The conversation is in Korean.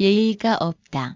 예의가 없다.